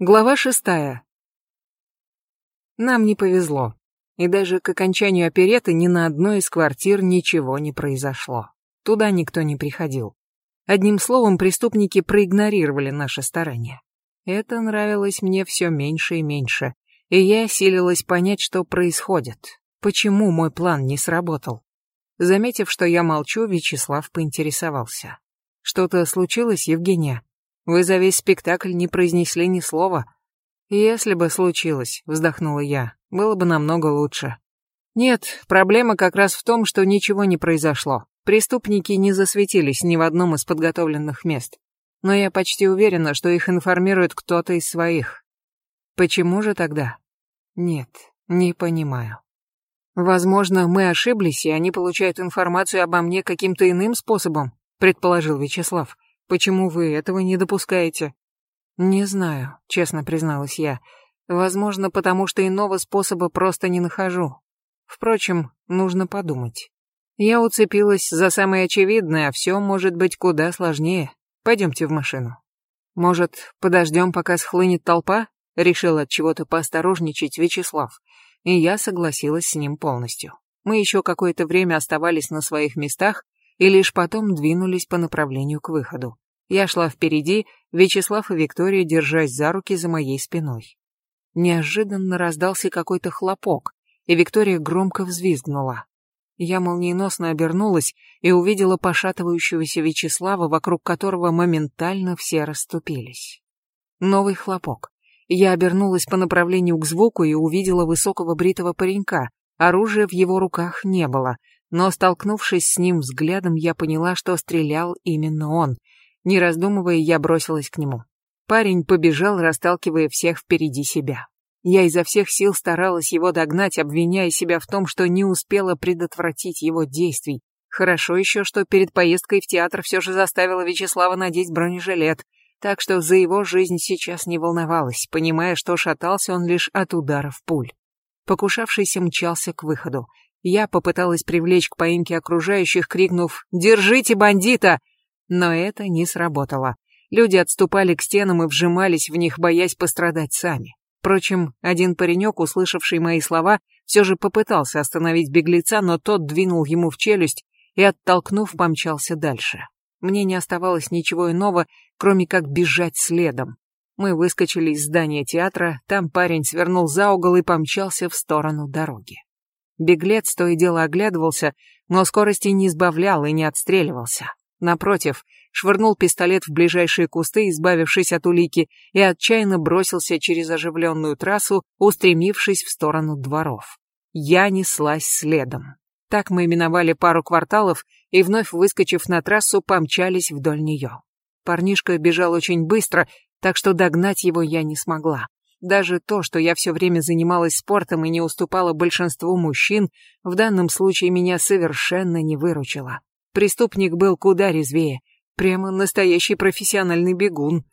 Глава шестая. Нам не повезло. И даже к окончанию опереты ни на одной из квартир ничего не произошло. Туда никто не приходил. Одним словом, преступники проигнорировали наши старания. Это нравилось мне все меньше и меньше, и я силилась понять, что происходит, почему мой план не сработал. Заметив, что я молчу, Вячеслав поинтересовался. «Что-то случилось, Евгения?» Вы за весь спектакль не произнесли ни слова. Если бы случилось, вздохнула я, было бы намного лучше. Нет, проблема как раз в том, что ничего не произошло. Преступники не засветились ни в одном из подготовленных мест. Но я почти уверена, что их информирует кто-то из своих. Почему же тогда? Нет, не понимаю. Возможно, мы ошиблись, и они получают информацию обо мне каким-то иным способом, предположил Вячеслав. Почему вы этого не допускаете? Не знаю, честно призналась я. Возможно, потому что иного способа просто не нахожу. Впрочем, нужно подумать. Я уцепилась за самое очевидное, а все может быть куда сложнее. Пойдемте в машину. Может, подождем, пока схлынет толпа? Решил от чего-то поосторожничать Вячеслав, и я согласилась с ним полностью. Мы еще какое-то время оставались на своих местах, и лишь потом двинулись по направлению к выходу. Я шла впереди, Вячеслав и Виктория держась за руки за моей спиной. Неожиданно раздался какой-то хлопок, и Виктория громко взвизгнула. Я молниеносно обернулась и увидела пошатывающегося Вячеслава, вокруг которого моментально все расступились. Новый хлопок. Я обернулась по направлению к звуку и увидела высокого бритого паренька. Оружия в его руках не было, но, столкнувшись с ним взглядом, я поняла, что стрелял именно он. Не раздумывая, я бросилась к нему. Парень побежал, расталкивая всех впереди себя. Я изо всех сил старалась его догнать, обвиняя себя в том, что не успела предотвратить его действий. Хорошо еще, что перед поездкой в театр все же заставила Вячеслава надеть бронежилет, так что за его жизнь сейчас не волновалась, понимая, что шатался он лишь от ударов пуль. Покушавшийся мчался к выходу. Я попыталась привлечь к поимке окружающих, крикнув «Держите бандита!», но это не сработало. Люди отступали к стенам и вжимались в них, боясь пострадать сами. Впрочем, один паренек, услышавший мои слова, все же попытался остановить беглеца, но тот двинул ему в челюсть и, оттолкнув, помчался дальше. Мне не оставалось ничего иного, кроме как бежать следом. Мы выскочили из здания театра, там парень свернул за угол и помчался в сторону дороги. Беглец то и дело оглядывался, но скорости не избавлял и не отстреливался. Напротив, швырнул пистолет в ближайшие кусты, избавившись от улики, и отчаянно бросился через оживленную трассу, устремившись в сторону дворов. Я неслась следом. Так мы именовали пару кварталов и, вновь выскочив на трассу, помчались вдоль нее. Парнишка бежал очень быстро, так что догнать его я не смогла. Даже то, что я все время занималась спортом и не уступала большинству мужчин, в данном случае меня совершенно не выручило. Преступник был куда резвее, прямо настоящий профессиональный бегун.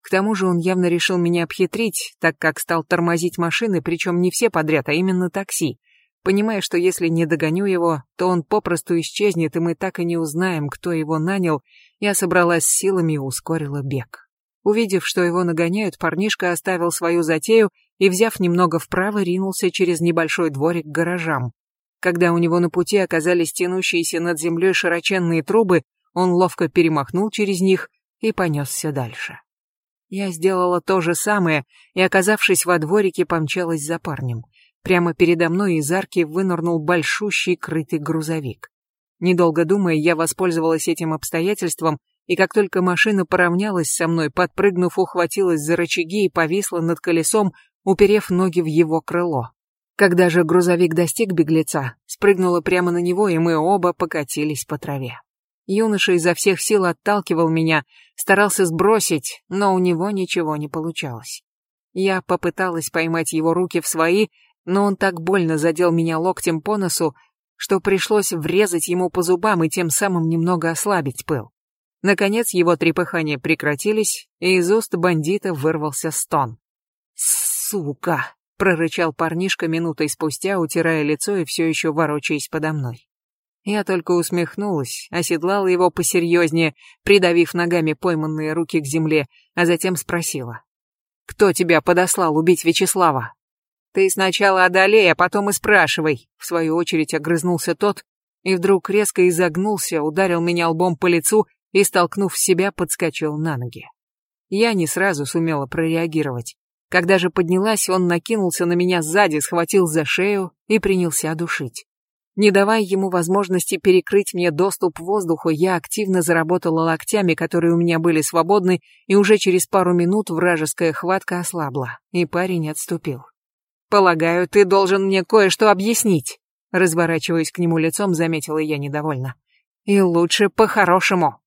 К тому же он явно решил меня обхитрить, так как стал тормозить машины, причем не все подряд, а именно такси. Понимая, что если не догоню его, то он попросту исчезнет, и мы так и не узнаем, кто его нанял, я собралась с силами и ускорила бег. Увидев, что его нагоняют, парнишка оставил свою затею и, взяв немного вправо, ринулся через небольшой дворик к гаражам. Когда у него на пути оказались тянущиеся над землей широченные трубы, он ловко перемахнул через них и понесся дальше. Я сделала то же самое и, оказавшись во дворике, помчалась за парнем. Прямо передо мной из арки вынырнул большущий крытый грузовик. Недолго думая, я воспользовалась этим обстоятельством и как только машина поравнялась со мной, подпрыгнув, ухватилась за рычаги и повисла над колесом, уперев ноги в его крыло. Когда же грузовик достиг беглеца, спрыгнула прямо на него, и мы оба покатились по траве. Юноша изо всех сил отталкивал меня, старался сбросить, но у него ничего не получалось. Я попыталась поймать его руки в свои, но он так больно задел меня локтем по носу, что пришлось врезать ему по зубам и тем самым немного ослабить пыл. Наконец его трепыхания прекратились, и из уст бандита вырвался стон. «Сука!» — прорычал парнишка минутой спустя, утирая лицо и все еще ворочаясь подо мной. Я только усмехнулась, оседлала его посерьезнее, придавив ногами пойманные руки к земле, а затем спросила. Кто тебя подослал убить Вячеслава? Ты сначала одолей, а потом и спрашивай. В свою очередь огрызнулся тот и вдруг резко изогнулся, ударил меня лбом по лицу и, столкнув себя, подскочил на ноги. Я не сразу сумела прореагировать. Когда же поднялась, он накинулся на меня сзади, схватил за шею и принялся душить. Не давая ему возможности перекрыть мне доступ к воздуху, я активно заработала локтями, которые у меня были свободны, и уже через пару минут вражеская хватка ослабла, и парень отступил. «Полагаю, ты должен мне кое-что объяснить», разворачиваясь к нему лицом, заметила я недовольно. «И лучше по-хорошему».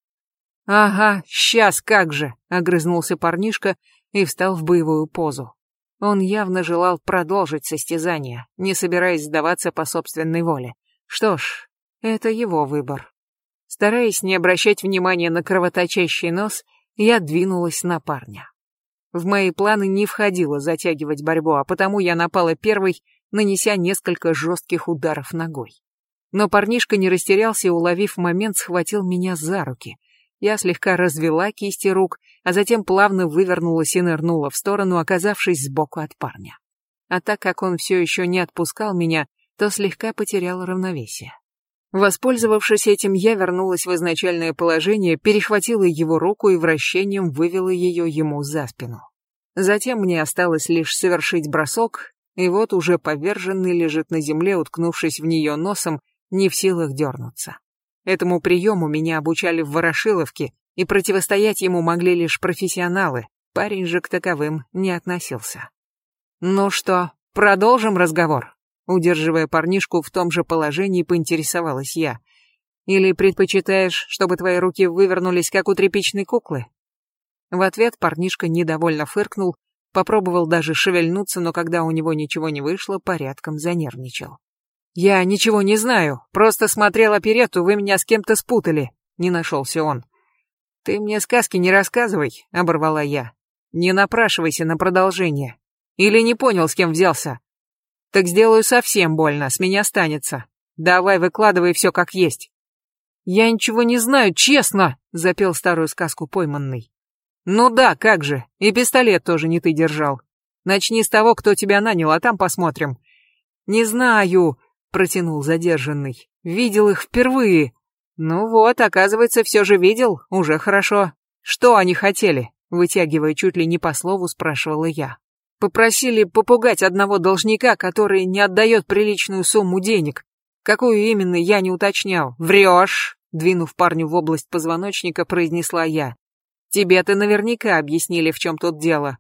«Ага, сейчас как же», огрызнулся парнишка и встал в боевую позу. Он явно желал продолжить состязание, не собираясь сдаваться по собственной воле. Что ж, это его выбор. Стараясь не обращать внимания на кровоточащий нос, я двинулась на парня. В мои планы не входило затягивать борьбу, а потому я напала первой, нанеся несколько жестких ударов ногой. Но парнишка не растерялся уловив момент, схватил меня за руки. Я слегка развела кисти рук, а затем плавно вывернулась и нырнула в сторону, оказавшись сбоку от парня. А так как он все еще не отпускал меня, то слегка потерял равновесие. Воспользовавшись этим, я вернулась в изначальное положение, перехватила его руку и вращением вывела ее ему за спину. Затем мне осталось лишь совершить бросок, и вот уже поверженный лежит на земле, уткнувшись в нее носом, не в силах дернуться. Этому приему меня обучали в Ворошиловке, и противостоять ему могли лишь профессионалы, парень же к таковым не относился. «Ну что, продолжим разговор?» Удерживая парнишку в том же положении, поинтересовалась я. Или предпочитаешь, чтобы твои руки вывернулись, как у тряпичной куклы? В ответ парнишка недовольно фыркнул, попробовал даже шевельнуться, но когда у него ничего не вышло, порядком занервничал. «Я ничего не знаю, просто смотрел оперетту, вы меня с кем-то спутали», — не нашелся он. «Ты мне сказки не рассказывай», — оборвала я. «Не напрашивайся на продолжение. Или не понял, с кем взялся. Так сделаю совсем больно, с меня останется. Давай, выкладывай все как есть. Я ничего не знаю, честно, запел старую сказку пойманный. Ну да, как же, и пистолет тоже не ты держал. Начни с того, кто тебя нанял, а там посмотрим. Не знаю, протянул задержанный. Видел их впервые. Ну вот, оказывается, все же видел, уже хорошо. Что они хотели? Вытягивая чуть ли не по слову, спрашивала я. Попросили попугать одного должника, который не отдает приличную сумму денег. Какую именно, я не уточнял. Врешь, двинув парню в область позвоночника, произнесла я. Тебе-то наверняка объяснили, в чем тут дело.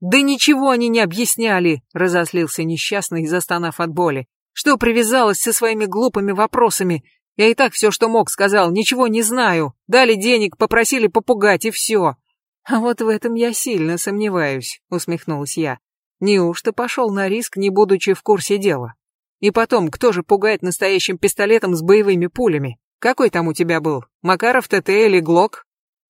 Да ничего они не объясняли, разослился несчастный, застонав от боли. Что привязалась со своими глупыми вопросами? Я и так все, что мог, сказал, ничего не знаю. Дали денег, попросили попугать, и все. А вот в этом я сильно сомневаюсь, усмехнулась я. Неужто пошел на риск, не будучи в курсе дела? И потом, кто же пугает настоящим пистолетом с боевыми пулями? Какой там у тебя был? Макаров ТТ или Глок?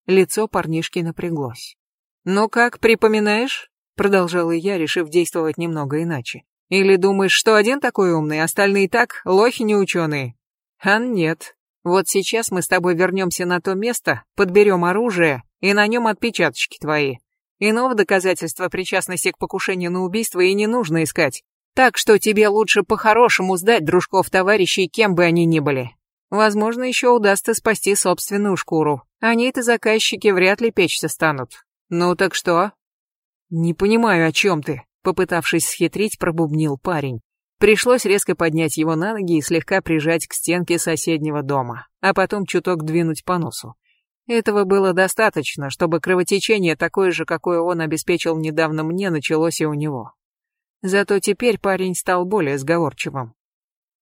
Лицо парнишки напряглось. Ну как, припоминаешь? Продолжала я, решив действовать немного иначе. Или думаешь, что один такой умный, остальные так, лохи не ученые? А нет. Вот сейчас мы с тобой вернемся на то место, подберем оружие, и на нем отпечаточки твои. Иного доказательства причастности к покушению на убийство и не нужно искать. Так что тебе лучше по-хорошему сдать дружков-товарищей, кем бы они ни были. Возможно, еще удастся спасти собственную шкуру. Они-то заказчики вряд ли печься станут. Ну так что? Не понимаю, о чем ты, попытавшись схитрить, пробубнил парень. Пришлось резко поднять его на ноги и слегка прижать к стенке соседнего дома, а потом чуток двинуть по носу. Этого было достаточно, чтобы кровотечение такое же, какое он обеспечил недавно мне, началось и у него. Зато теперь парень стал более сговорчивым.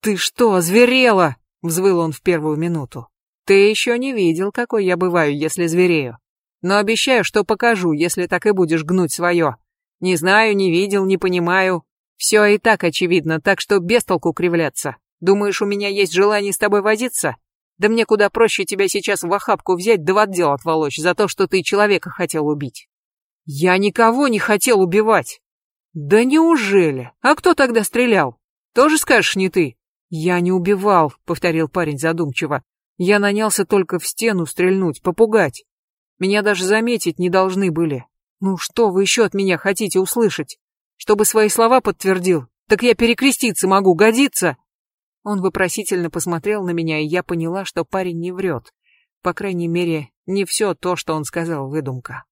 «Ты что, зверела?» — взвыл он в первую минуту. «Ты еще не видел, какой я бываю, если зверею. Но обещаю, что покажу, если так и будешь гнуть свое. Не знаю, не видел, не понимаю. Все и так очевидно, так что без толку кривляться. Думаешь, у меня есть желание с тобой возиться? Да мне куда проще тебя сейчас в охапку взять да в отдел отволочь за то, что ты человека хотел убить. Я никого не хотел убивать. Да неужели? А кто тогда стрелял? Тоже скажешь, не ты? Я не убивал, повторил парень задумчиво. Я нанялся только в стену стрельнуть, попугать. Меня даже заметить не должны были. Ну что вы еще от меня хотите услышать? Чтобы свои слова подтвердил? Так я перекреститься могу, годится? Он вопросительно посмотрел на меня, и я поняла, что парень не врет. По крайней мере, не все то, что он сказал, выдумка.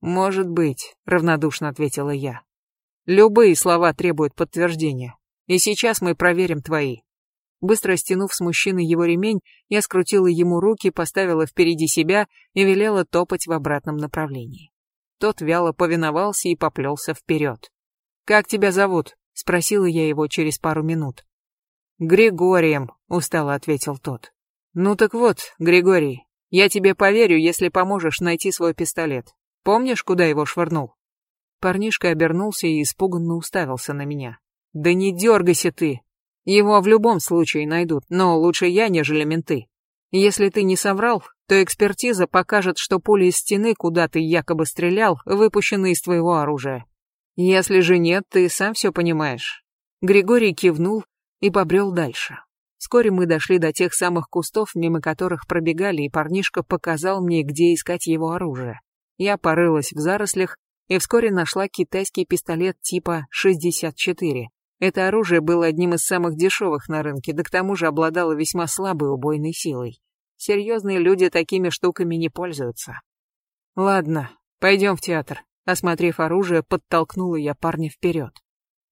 «Может быть», — равнодушно ответила я. «Любые слова требуют подтверждения. И сейчас мы проверим твои». Быстро стянув с мужчины его ремень, я скрутила ему руки, поставила впереди себя и велела топать в обратном направлении. Тот вяло повиновался и поплелся вперед. «Как тебя зовут?» — спросила я его через пару минут. «Григорием», — устало ответил тот. «Ну так вот, Григорий, я тебе поверю, если поможешь найти свой пистолет. Помнишь, куда его швырнул?» Парнишка обернулся и испуганно уставился на меня. «Да не дергайся ты! Его в любом случае найдут, но лучше я, нежели менты. Если ты не соврал, то экспертиза покажет, что пули из стены, куда ты якобы стрелял, выпущены из твоего оружия. Если же нет, ты сам все понимаешь». Григорий кивнул и побрел дальше. Вскоре мы дошли до тех самых кустов, мимо которых пробегали, и парнишка показал мне, где искать его оружие. Я порылась в зарослях и вскоре нашла китайский пистолет типа 64. Это оружие было одним из самых дешевых на рынке, да к тому же обладало весьма слабой убойной силой. Серьезные люди такими штуками не пользуются. Ладно, пойдем в театр. Осмотрев оружие, подтолкнула я парня вперед.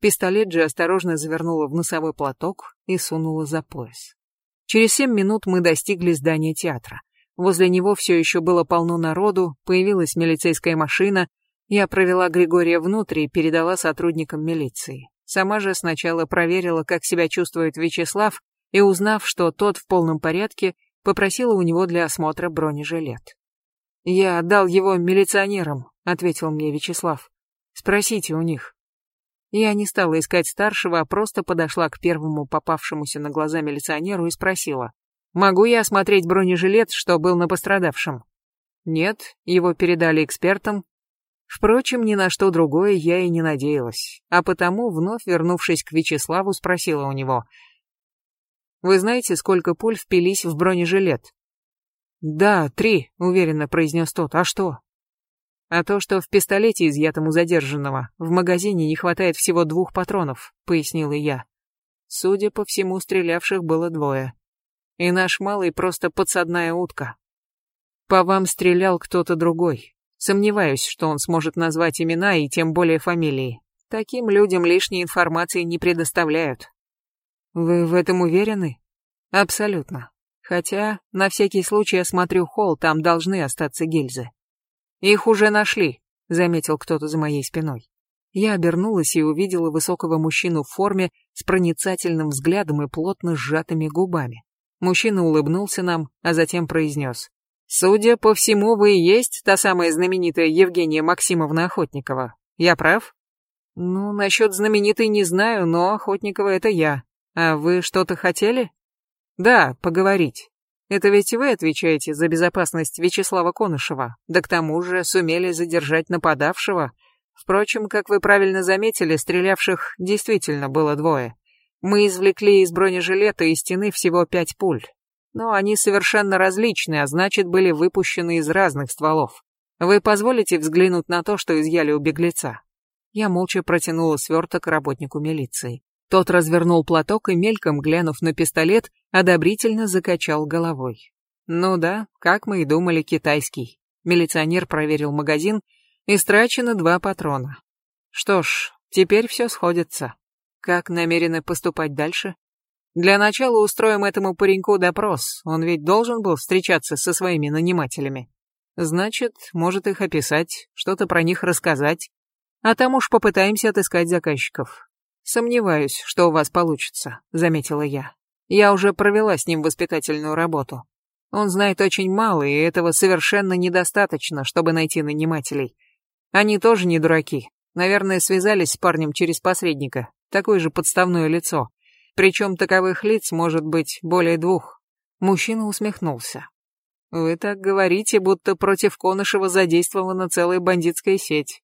Пистолет же осторожно завернула в носовой платок и сунула за пояс. Через семь минут мы достигли здания театра. Возле него все еще было полно народу, появилась милицейская машина. Я провела Григория внутрь и передала сотрудникам милиции. Сама же сначала проверила, как себя чувствует Вячеслав, и узнав, что тот в полном порядке, попросила у него для осмотра бронежилет. «Я отдал его милиционерам», — ответил мне Вячеслав. «Спросите у них». Я не стала искать старшего, а просто подошла к первому попавшемуся на глаза милиционеру и спросила. Могу я осмотреть бронежилет, что был на пострадавшем? Нет, его передали экспертам. Впрочем, ни на что другое я и не надеялась, а потому, вновь вернувшись к Вячеславу, спросила у него. «Вы знаете, сколько пуль впились в бронежилет?» «Да, три», — уверенно произнес тот. «А что?» «А то, что в пистолете, изъятом у задержанного, в магазине не хватает всего двух патронов», — пояснила я. Судя по всему, стрелявших было двое и наш малый просто подсадная утка. По вам стрелял кто-то другой. Сомневаюсь, что он сможет назвать имена и тем более фамилии. Таким людям лишней информации не предоставляют. Вы в этом уверены? Абсолютно. Хотя, на всякий случай осмотрю холл, там должны остаться гильзы. Их уже нашли, заметил кто-то за моей спиной. Я обернулась и увидела высокого мужчину в форме с проницательным взглядом и плотно сжатыми губами. Мужчина улыбнулся нам, а затем произнес. «Судя по всему, вы и есть та самая знаменитая Евгения Максимовна Охотникова. Я прав?» «Ну, насчет знаменитой не знаю, но Охотникова это я. А вы что-то хотели?» «Да, поговорить. Это ведь вы отвечаете за безопасность Вячеслава Конышева, да к тому же сумели задержать нападавшего. Впрочем, как вы правильно заметили, стрелявших действительно было двое. Мы извлекли из бронежилета и стены всего пять пуль. Но они совершенно различны, а значит, были выпущены из разных стволов. Вы позволите взглянуть на то, что изъяли у беглеца? Я молча протянула сверток работнику милиции. Тот развернул платок и, мельком глянув на пистолет, одобрительно закачал головой. Ну да, как мы и думали, китайский. Милиционер проверил магазин, истрачено два патрона. Что ж, теперь все сходится. Как намерены поступать дальше? Для начала устроим этому пареньку допрос, он ведь должен был встречаться со своими нанимателями. Значит, может их описать, что-то про них рассказать, а там уж попытаемся отыскать заказчиков. Сомневаюсь, что у вас получится, заметила я. Я уже провела с ним воспитательную работу. Он знает очень мало, и этого совершенно недостаточно, чтобы найти нанимателей. Они тоже не дураки. Наверное, связались с парнем через посредника, такое же подставное лицо. Причем таковых лиц может быть более двух. Мужчина усмехнулся. Вы так говорите, будто против Конышева задействована целая бандитская сеть.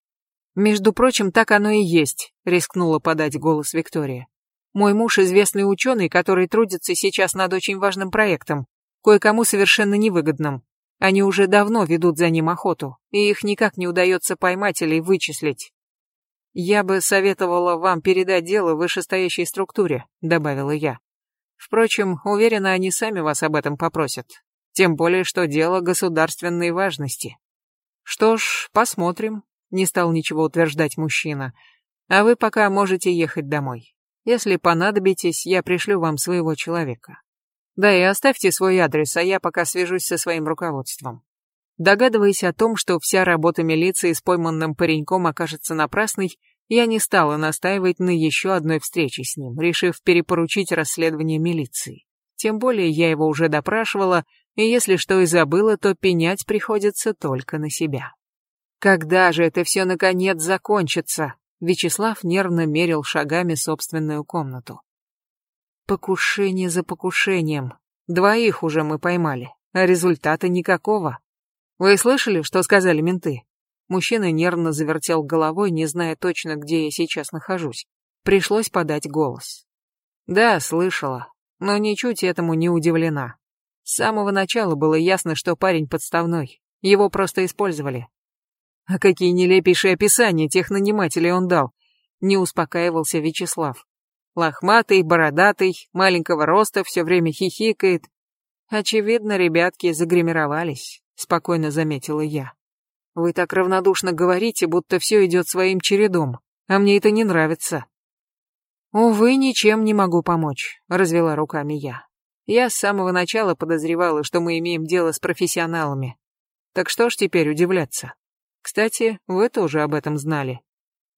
Между прочим, так оно и есть, рискнула подать голос Виктория. Мой муж известный ученый, который трудится сейчас над очень важным проектом, кое-кому совершенно невыгодным. Они уже давно ведут за ним охоту, и их никак не удается поймать или вычислить. Я бы советовала вам передать дело вышестоящей структуре, добавила я. Впрочем, уверена, они сами вас об этом попросят. Тем более, что дело государственной важности. Что ж, посмотрим, не стал ничего утверждать мужчина. А вы пока можете ехать домой. Если понадобитесь, я пришлю вам своего человека. Да и оставьте свой адрес, а я пока свяжусь со своим руководством. Догадываясь о том, что вся работа милиции с пойманным пареньком окажется напрасной, я не стала настаивать на еще одной встрече с ним, решив перепоручить расследование милиции. Тем более я его уже допрашивала, и если что и забыла, то пенять приходится только на себя. Когда же это все наконец закончится? Вячеслав нервно мерил шагами собственную комнату. Покушение за покушением. Двоих уже мы поймали, а результата никакого. Вы слышали, что сказали менты? Мужчина нервно завертел головой, не зная точно, где я сейчас нахожусь. Пришлось подать голос. Да, слышала, но ничуть этому не удивлена. С самого начала было ясно, что парень подставной. Его просто использовали. А какие нелепейшие описания тех нанимателей он дал. Не успокаивался Вячеслав. Лохматый, бородатый, маленького роста, все время хихикает. Очевидно, ребятки загримировались, спокойно заметила я. Вы так равнодушно говорите, будто все идет своим чередом, а мне это не нравится. Увы, ничем не могу помочь, развела руками я. Я с самого начала подозревала, что мы имеем дело с профессионалами. Так что ж теперь удивляться? Кстати, вы тоже об этом знали.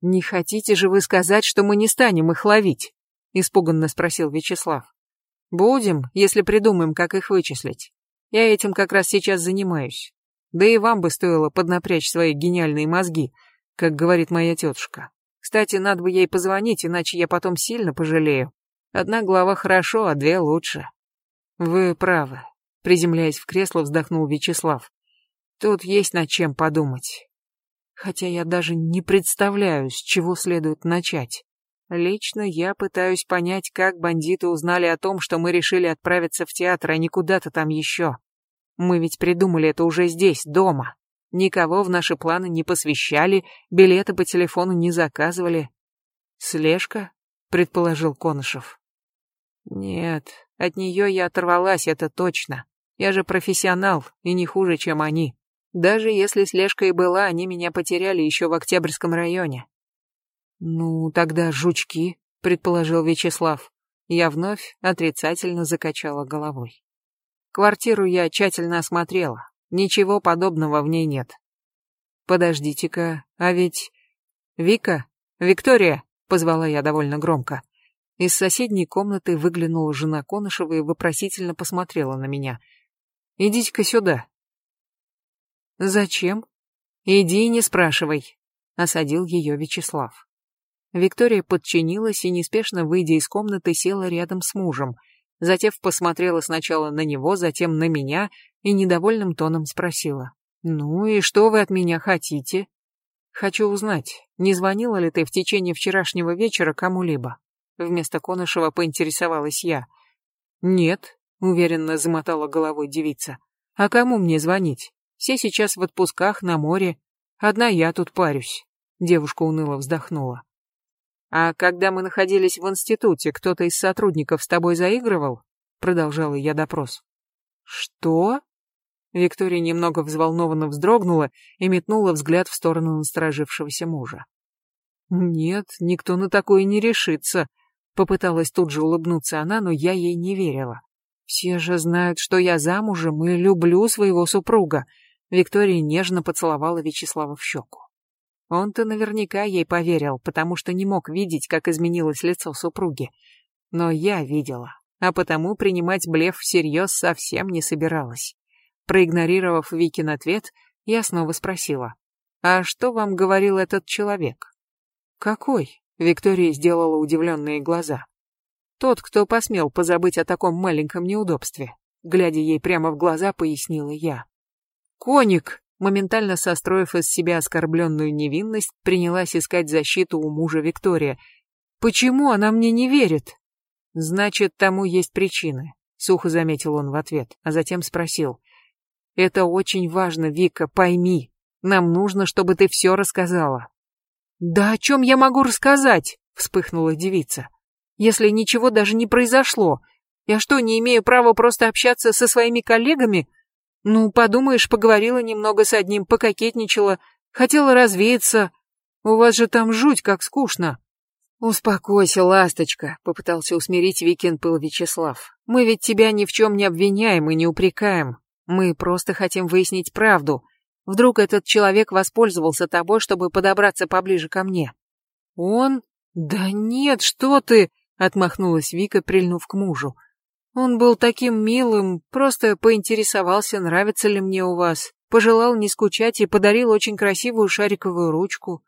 Не хотите же вы сказать, что мы не станем их ловить? Испуганно спросил Вячеслав. Будем, если придумаем, как их вычислить. Я этим как раз сейчас занимаюсь. Да и вам бы стоило поднапрячь свои гениальные мозги, как говорит моя тетушка. Кстати, надо бы ей позвонить, иначе я потом сильно пожалею. Одна глава хорошо, а две лучше. Вы правы. Приземляясь в кресло, вздохнул Вячеслав. Тут есть над чем подумать. Хотя я даже не представляю, с чего следует начать. Лично я пытаюсь понять, как бандиты узнали о том, что мы решили отправиться в театр, а не куда-то там еще. Мы ведь придумали это уже здесь, дома. Никого в наши планы не посвящали, билеты по телефону не заказывали. Слежка? предположил Конышев. Нет, от нее я оторвалась, это точно. Я же профессионал, и не хуже, чем они. Даже если слежка и была, они меня потеряли еще в Октябрьском районе. Ну, тогда жучки, предположил Вячеслав. Я вновь отрицательно закачала головой. Квартиру я тщательно осмотрела. Ничего подобного в ней нет. Подождите-ка, а ведь... Вика? Виктория? Позвала я довольно громко. Из соседней комнаты выглянула жена Конышева и вопросительно посмотрела на меня. «Идите-ка сюда». «Зачем?» «Иди и не спрашивай», — осадил ее Вячеслав. Виктория подчинилась и, неспешно выйдя из комнаты, села рядом с мужем. Затем посмотрела сначала на него, затем на меня и недовольным тоном спросила. «Ну и что вы от меня хотите?» «Хочу узнать, не звонила ли ты в течение вчерашнего вечера кому-либо?» Вместо Конышева поинтересовалась я. «Нет», — уверенно замотала головой девица. «А кому мне звонить? Все сейчас в отпусках, на море. Одна я тут парюсь». Девушка уныло вздохнула. «А когда мы находились в институте, кто-то из сотрудников с тобой заигрывал?» Продолжала я допрос. «Что?» Виктория немного взволнованно вздрогнула и метнула взгляд в сторону насторожившегося мужа. «Нет, никто на такое не решится», Попыталась тут же улыбнуться она, но я ей не верила. Все же знают, что я замужем и люблю своего супруга. Виктория нежно поцеловала Вячеслава в щеку. Он-то наверняка ей поверил, потому что не мог видеть, как изменилось лицо супруги. Но я видела, а потому принимать блеф всерьез совсем не собиралась. Проигнорировав Викин ответ, я снова спросила. «А что вам говорил этот человек?» «Какой?» Виктория сделала удивленные глаза. Тот, кто посмел позабыть о таком маленьком неудобстве. Глядя ей прямо в глаза, пояснила я. Коник, моментально состроив из себя оскорбленную невинность, принялась искать защиту у мужа Виктория. Почему она мне не верит? Значит, тому есть причины, сухо заметил он в ответ, а затем спросил. Это очень важно, Вика, пойми. Нам нужно, чтобы ты все рассказала. Да о чем я могу рассказать? Вспыхнула девица. Если ничего даже не произошло, я что, не имею права просто общаться со своими коллегами? Ну, подумаешь, поговорила немного с одним, пококетничала, хотела развеяться. У вас же там жуть, как скучно. Успокойся, ласточка, попытался усмирить Викин пыл Вячеслав. Мы ведь тебя ни в чем не обвиняем и не упрекаем. Мы просто хотим выяснить правду. Вдруг этот человек воспользовался тобой, чтобы подобраться поближе ко мне. Он? Да нет, что ты, отмахнулась Вика, прильнув к мужу. Он был таким милым, просто поинтересовался, нравится ли мне у вас, пожелал не скучать и подарил очень красивую шариковую ручку.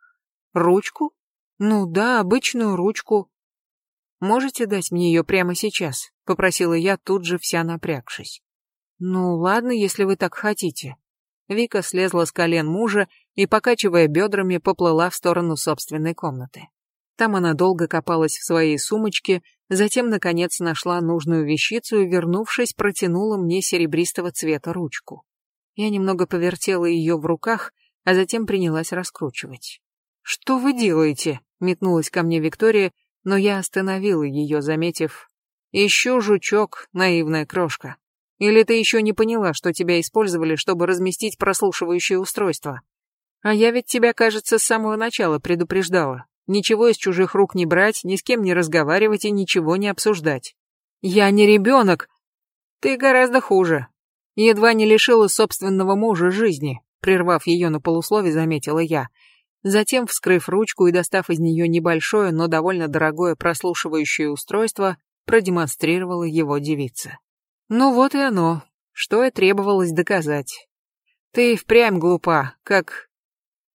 Ручку? Ну да, обычную ручку. Можете дать мне ее прямо сейчас? Попросила я, тут же вся напрягшись. Ну ладно, если вы так хотите. Вика слезла с колен мужа и, покачивая бедрами, поплыла в сторону собственной комнаты. Там она долго копалась в своей сумочке, затем, наконец, нашла нужную вещицу и, вернувшись, протянула мне серебристого цвета ручку. Я немного повертела ее в руках, а затем принялась раскручивать. «Что вы делаете?» — метнулась ко мне Виктория, но я остановила ее, заметив. «Еще жучок, наивная крошка. Или ты еще не поняла, что тебя использовали, чтобы разместить прослушивающее устройство? А я ведь тебя, кажется, с самого начала предупреждала. Ничего из чужих рук не брать, ни с кем не разговаривать и ничего не обсуждать. Я не ребенок. Ты гораздо хуже. Едва не лишила собственного мужа жизни, прервав ее на полуслове, заметила я. Затем, вскрыв ручку и достав из нее небольшое, но довольно дорогое прослушивающее устройство, продемонстрировала его девице. Ну вот и оно, что и требовалось доказать. Ты впрямь глупа, как...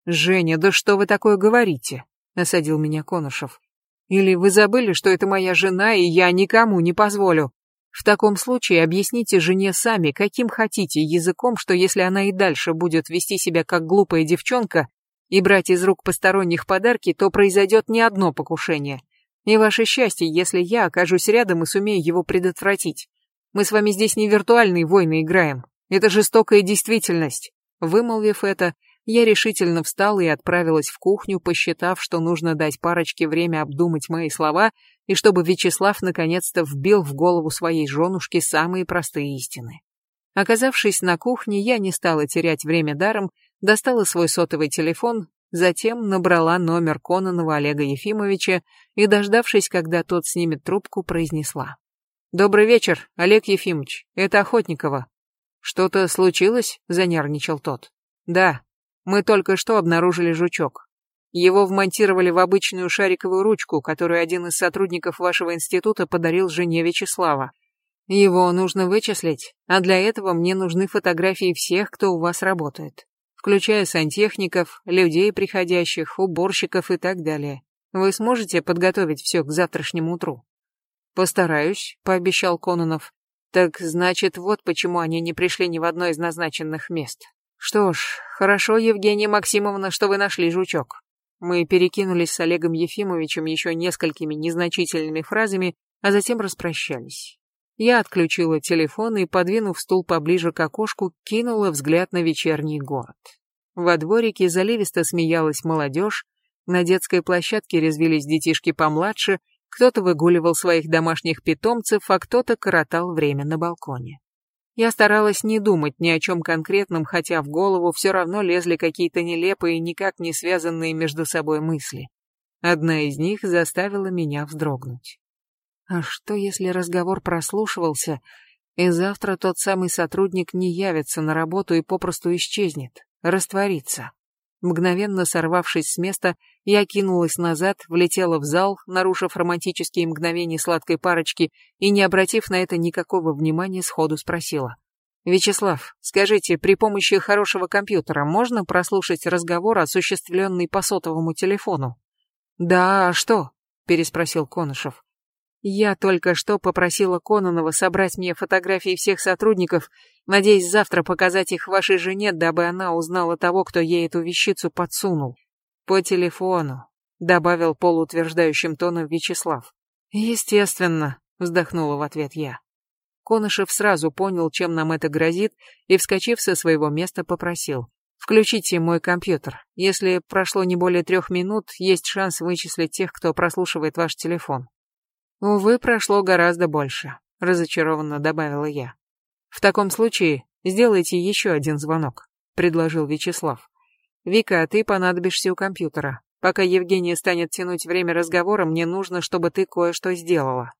Женя, да что вы такое говорите? Осадил меня Конышев. Или вы забыли, что это моя жена, и я никому не позволю? В таком случае объясните жене сами, каким хотите языком, что если она и дальше будет вести себя как глупая девчонка и брать из рук посторонних подарки, то произойдет не одно покушение. И ваше счастье, если я окажусь рядом и сумею его предотвратить. Мы с вами здесь не виртуальные войны играем. Это жестокая действительность. Вымолвив это, я решительно встала и отправилась в кухню, посчитав, что нужно дать парочке время обдумать мои слова и чтобы Вячеслав наконец-то вбил в голову своей женушке самые простые истины. Оказавшись на кухне, я не стала терять время даром, достала свой сотовый телефон, затем набрала номер Кононова Олега Ефимовича и, дождавшись, когда тот снимет трубку, произнесла. «Добрый вечер, Олег Ефимович, это Охотникова». «Что-то случилось?» — занервничал тот. «Да, мы только что обнаружили жучок. Его вмонтировали в обычную шариковую ручку, которую один из сотрудников вашего института подарил жене Вячеслава. Его нужно вычислить, а для этого мне нужны фотографии всех, кто у вас работает, включая сантехников, людей приходящих, уборщиков и так далее. Вы сможете подготовить все к завтрашнему утру? Постараюсь, пообещал Кононов. Так значит, вот почему они не пришли ни в одно из назначенных мест. Что ж, хорошо, Евгения Максимовна, что вы нашли жучок. Мы перекинулись с Олегом Ефимовичем еще несколькими незначительными фразами, а затем распрощались. Я отключила телефон и, подвинув стул поближе к окошку, кинула взгляд на вечерний город. Во дворике заливисто смеялась молодежь, на детской площадке резвились детишки помладше, кто-то выгуливал своих домашних питомцев, а кто-то коротал время на балконе. Я старалась не думать ни о чем конкретном, хотя в голову все равно лезли какие-то нелепые, никак не связанные между собой мысли. Одна из них заставила меня вздрогнуть. А что, если разговор прослушивался, и завтра тот самый сотрудник не явится на работу и попросту исчезнет, растворится? Мгновенно сорвавшись с места, я кинулась назад, влетела в зал, нарушив романтические мгновения сладкой парочки и, не обратив на это никакого внимания, сходу спросила. «Вячеслав, скажите, при помощи хорошего компьютера можно прослушать разговор, осуществленный по сотовому телефону?» «Да, а что?» — переспросил Конышев. Я только что попросила Кононова собрать мне фотографии всех сотрудников, надеясь завтра показать их вашей жене, дабы она узнала того, кто ей эту вещицу подсунул. По телефону, добавил полуутверждающим тоном Вячеслав. Естественно, вздохнула в ответ я. Конышев сразу понял, чем нам это грозит, и, вскочив со своего места, попросил. «Включите мой компьютер. Если прошло не более трех минут, есть шанс вычислить тех, кто прослушивает ваш телефон». «Увы, прошло гораздо больше», — разочарованно добавила я. «В таком случае сделайте еще один звонок», — предложил Вячеслав. «Вика, ты понадобишься у компьютера. Пока Евгения станет тянуть время разговора, мне нужно, чтобы ты кое-что сделала».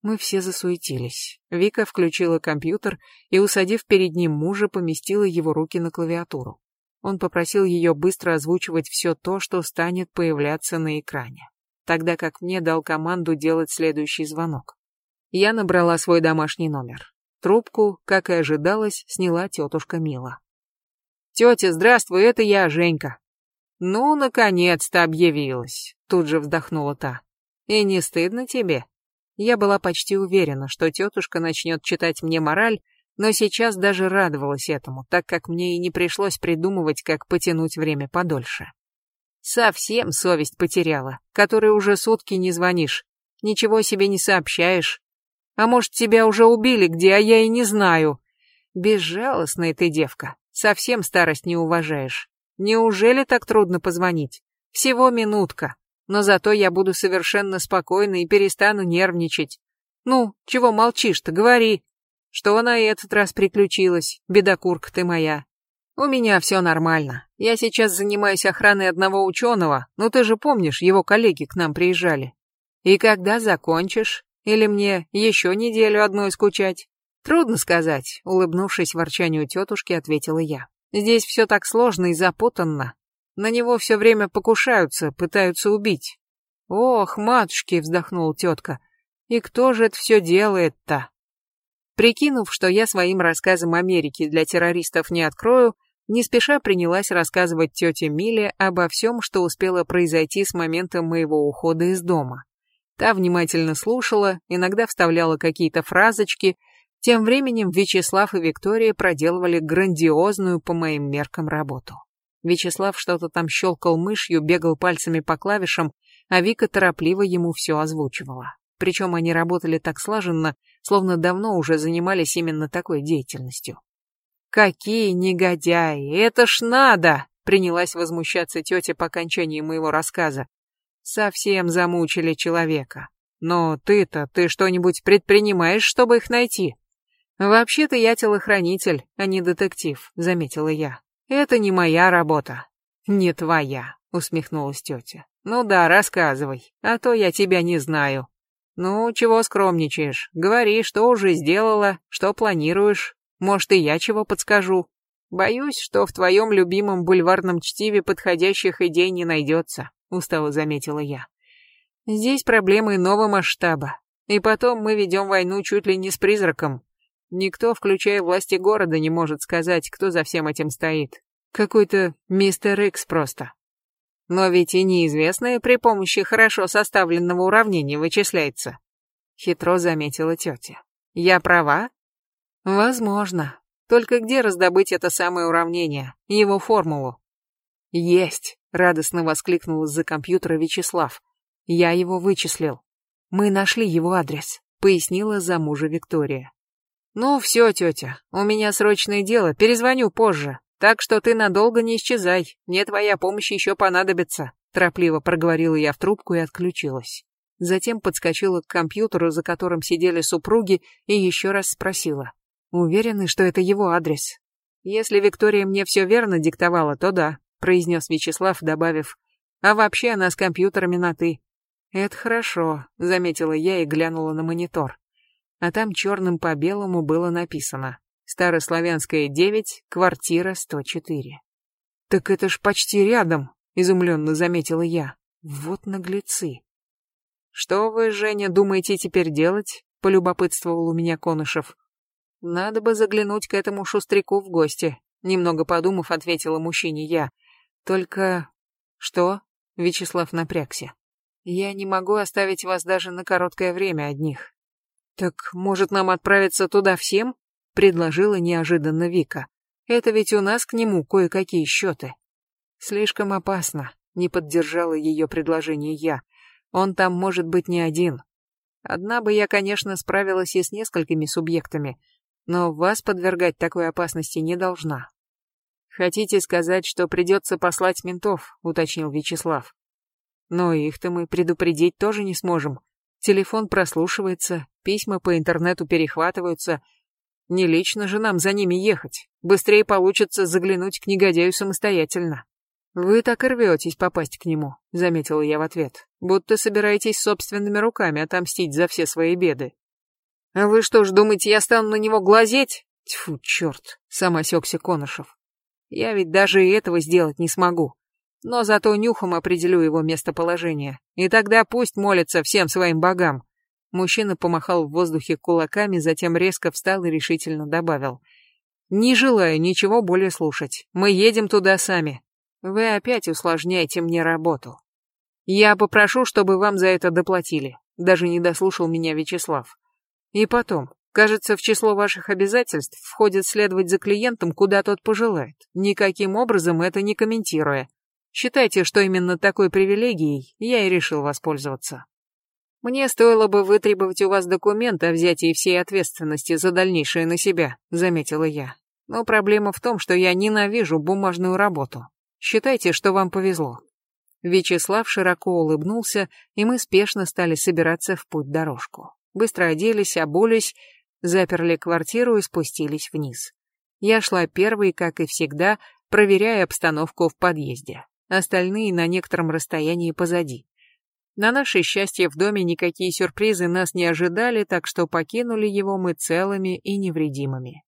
Мы все засуетились. Вика включила компьютер и, усадив перед ним мужа, поместила его руки на клавиатуру. Он попросил ее быстро озвучивать все то, что станет появляться на экране, тогда как мне дал команду делать следующий звонок. Я набрала свой домашний номер. Трубку, как и ожидалось, сняла тетушка Мила. «Тетя, здравствуй, это я, Женька». «Ну, наконец-то объявилась», — тут же вздохнула та. «И не стыдно тебе?» Я была почти уверена, что тетушка начнет читать мне мораль, но сейчас даже радовалась этому, так как мне и не пришлось придумывать, как потянуть время подольше. Совсем совесть потеряла, которой уже сутки не звонишь, ничего себе не сообщаешь. А может, тебя уже убили где, а я и не знаю. Безжалостная ты девка, совсем старость не уважаешь. Неужели так трудно позвонить? Всего минутка но зато я буду совершенно спокойна и перестану нервничать. Ну, чего молчишь-то, говори. Что на этот раз приключилось, бедокурка ты моя? У меня все нормально. Я сейчас занимаюсь охраной одного ученого, ну ты же помнишь, его коллеги к нам приезжали. И когда закончишь? Или мне еще неделю одной скучать? Трудно сказать, улыбнувшись ворчанию тетушки, ответила я. Здесь все так сложно и запутанно. На него все время покушаются, пытаются убить. Ох, матушки, вздохнула тетка. И кто же это все делает-то? Прикинув, что я своим рассказом Америки для террористов не открою, не спеша принялась рассказывать тете Миле обо всем, что успело произойти с момента моего ухода из дома. Та внимательно слушала, иногда вставляла какие-то фразочки. Тем временем Вячеслав и Виктория проделывали грандиозную по моим меркам работу. Вячеслав что-то там щелкал мышью, бегал пальцами по клавишам, а Вика торопливо ему все озвучивала. Причем они работали так слаженно, словно давно уже занимались именно такой деятельностью. «Какие негодяи! Это ж надо!» — принялась возмущаться тетя по окончании моего рассказа. «Совсем замучили человека. Но ты-то, ты что-нибудь предпринимаешь, чтобы их найти?» «Вообще-то я телохранитель, а не детектив», — заметила я. Это не моя работа. Не твоя, усмехнулась тетя. Ну да, рассказывай, а то я тебя не знаю. Ну, чего скромничаешь? Говори, что уже сделала, что планируешь. Может, и я чего подскажу. Боюсь, что в твоем любимом бульварном чтиве подходящих идей не найдется, устало заметила я. Здесь проблемы иного масштаба. И потом мы ведем войну чуть ли не с призраком. Никто, включая власти города, не может сказать, кто за всем этим стоит. Какой-то мистер Икс просто. Но ведь и неизвестное при помощи хорошо составленного уравнения вычисляется. Хитро заметила тетя. Я права? Возможно. Только где раздобыть это самое уравнение, его формулу? Есть, радостно воскликнул из-за компьютера Вячеслав. Я его вычислил. Мы нашли его адрес, пояснила за мужа Виктория. «Ну все, тетя, у меня срочное дело, перезвоню позже. Так что ты надолго не исчезай, мне твоя помощь еще понадобится», торопливо проговорила я в трубку и отключилась. Затем подскочила к компьютеру, за которым сидели супруги, и еще раз спросила. «Уверены, что это его адрес?» «Если Виктория мне все верно диктовала, то да», произнес Вячеслав, добавив. «А вообще она с компьютерами на «ты». «Это хорошо», — заметила я и глянула на монитор а там черным по белому было написано «Старославянская 9, квартира 104». «Так это ж почти рядом», — изумленно заметила я. «Вот наглецы». «Что вы, Женя, думаете теперь делать?» — полюбопытствовал у меня Конышев. «Надо бы заглянуть к этому шустряку в гости», — немного подумав, ответила мужчине я. «Только...» «Что?» — Вячеслав напрягся. «Я не могу оставить вас даже на короткое время одних. «Так, может, нам отправиться туда всем?» — предложила неожиданно Вика. «Это ведь у нас к нему кое-какие счеты». «Слишком опасно», — не поддержала ее предложение я. «Он там может быть не один». Одна бы я, конечно, справилась и с несколькими субъектами, но вас подвергать такой опасности не должна. Хотите сказать, что придется послать ментов, уточнил Вячеслав. Но их-то мы предупредить тоже не сможем. Телефон прослушивается, письма по интернету перехватываются. Не лично же нам за ними ехать. Быстрее получится заглянуть к негодяю самостоятельно. Вы так и рветесь попасть к нему, заметила я в ответ. Будто собираетесь собственными руками отомстить за все свои беды. А вы что ж думаете, я стану на него глазеть? Тьфу, черт, сам осекся Конышев. Я ведь даже и этого сделать не смогу но зато нюхом определю его местоположение. И тогда пусть молится всем своим богам. Мужчина помахал в воздухе кулаками, затем резко встал и решительно добавил. «Не желаю ничего более слушать. Мы едем туда сами. Вы опять усложняете мне работу. Я попрошу, чтобы вам за это доплатили». Даже не дослушал меня Вячеслав. И потом, кажется, в число ваших обязательств входит следовать за клиентом, куда тот пожелает, никаким образом это не комментируя. Считайте, что именно такой привилегией я и решил воспользоваться. Мне стоило бы вытребовать у вас документ о взятии всей ответственности за дальнейшее на себя, заметила я. Но проблема в том, что я ненавижу бумажную работу. Считайте, что вам повезло. Вячеслав широко улыбнулся, и мы спешно стали собираться в путь-дорожку. Быстро оделись, обулись, заперли квартиру и спустились вниз. Я шла первой, как и всегда, проверяя обстановку в подъезде остальные на некотором расстоянии позади. На наше счастье в доме никакие сюрпризы нас не ожидали, так что покинули его мы целыми и невредимыми.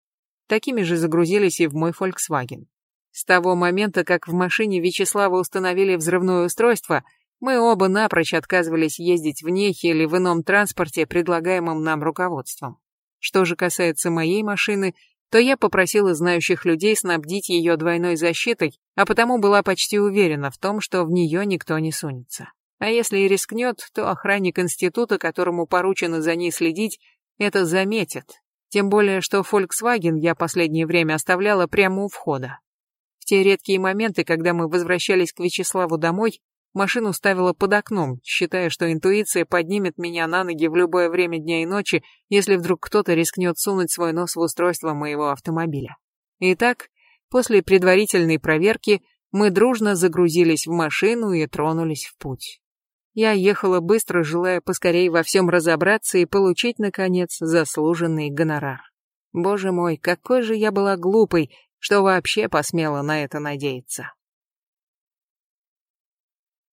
Такими же загрузились и в мой Volkswagen. С того момента, как в машине Вячеслава установили взрывное устройство, мы оба напрочь отказывались ездить в ней или в ином транспорте, предлагаемом нам руководством. Что же касается моей машины, то я попросила знающих людей снабдить ее двойной защитой, а потому была почти уверена в том, что в нее никто не сунется. А если и рискнет, то охранник института, которому поручено за ней следить, это заметит. Тем более, что Volkswagen я последнее время оставляла прямо у входа. В те редкие моменты, когда мы возвращались к Вячеславу домой, Машину ставила под окном, считая, что интуиция поднимет меня на ноги в любое время дня и ночи, если вдруг кто-то рискнет сунуть свой нос в устройство моего автомобиля. Итак, после предварительной проверки мы дружно загрузились в машину и тронулись в путь. Я ехала быстро, желая поскорее во всем разобраться и получить, наконец, заслуженный гонорар. Боже мой, какой же я была глупой, что вообще посмела на это надеяться.